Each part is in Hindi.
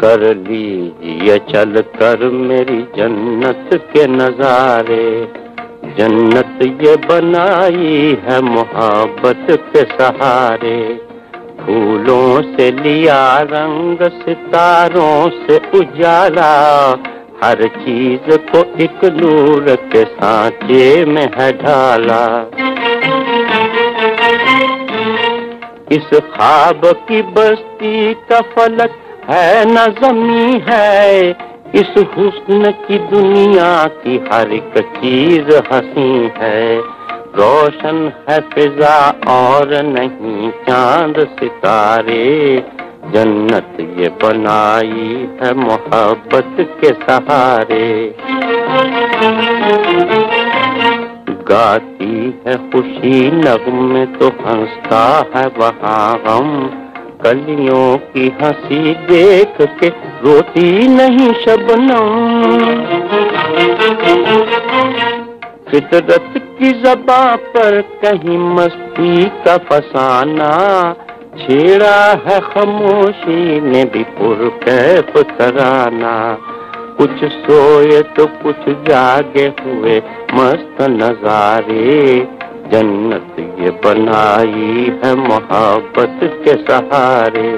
कर लीजिए, चल कर मेरी जन्नत के नजारे। जन्नत ये बनाई है मोहब्बत के सहारे। फूलों से लिया रंग, सितारों से उजाला। हर चीज़ को एक नूर के सांचे में है ढाला। इस ख्वाब की बस्ती का फलक है न जमी है। इस हुस्न की दुनिया की हर एक चीज़ हँसी है। रोशन है फिजा और नहीं चाँद सितारे। जन्नत ये बनाई है मोहब्बत के सहारे। गाती है खुशी नगमे तो हंसता है वहाँ हम कलियों की हँसी देख के रोती नहीं शबनम। फितरत की जबा पर कहीं मस्ती का फसाना। छेड़ा है खामोशी ने भी पुरकैफ तराना कुछ सोए तो कुछ जागे हुए मस्त नजारे। जन्नत ये बनाई है मोहब्बत के सहारे।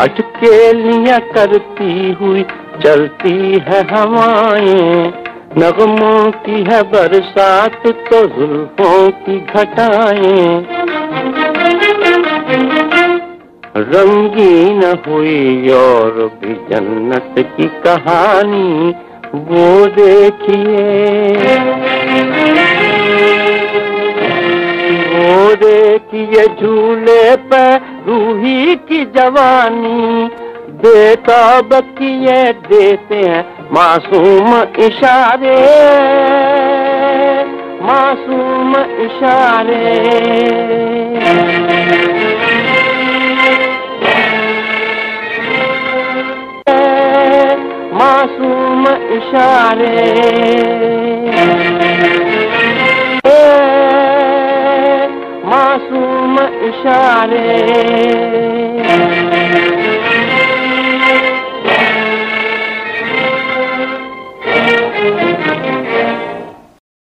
अटकेलियाँ करती हुई चलती है हवाएँ। नगमों की है बरसात तो जुल्फों की घटाएँ। रंगीन हुई और भी जन्नत की कहानी वो देखिए। वो देखिए झूले पर रूही की जवानी। बेताब किए देते हैं मासूम इशारे। मासूम इशारे। मासूम इशारे। मासूम इशारे।